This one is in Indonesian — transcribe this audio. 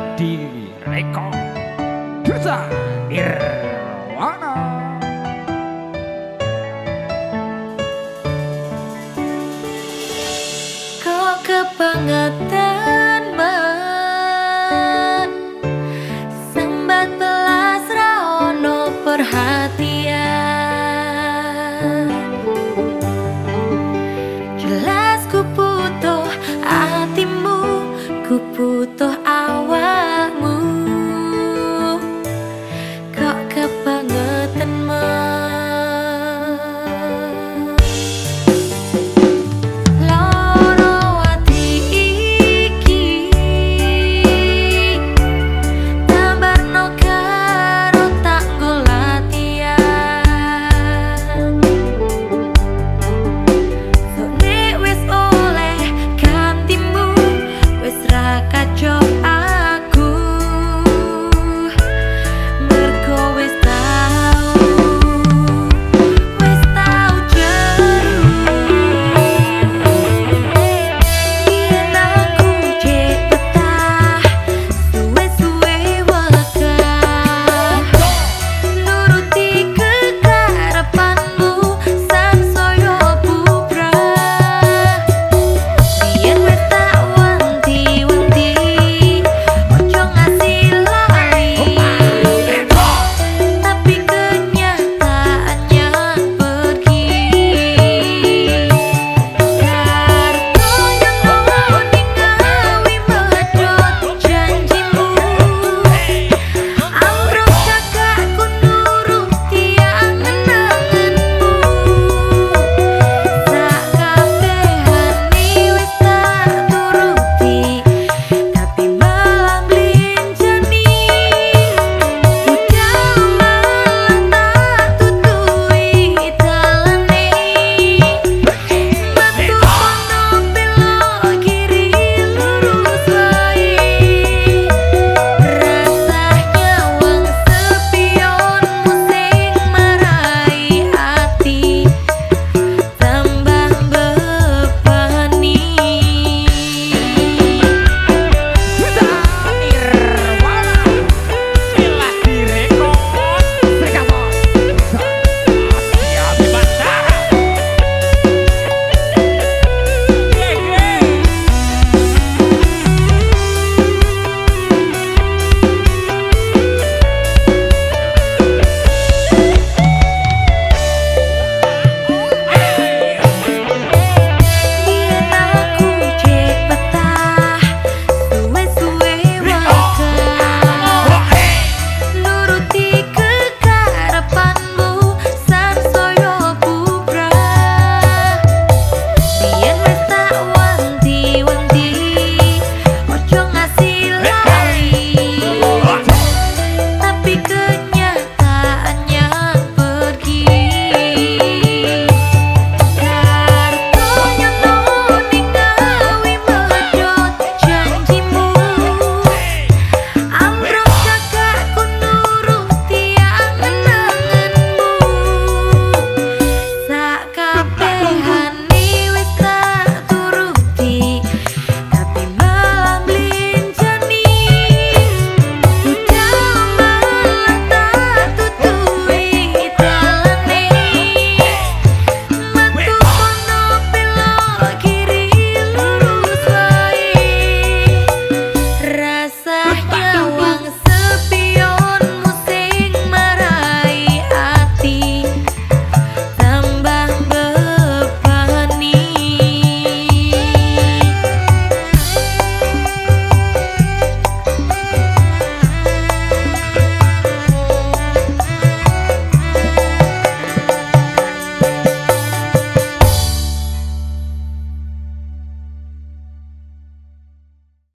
Adi Reko Duta Irwana Kau kebangga.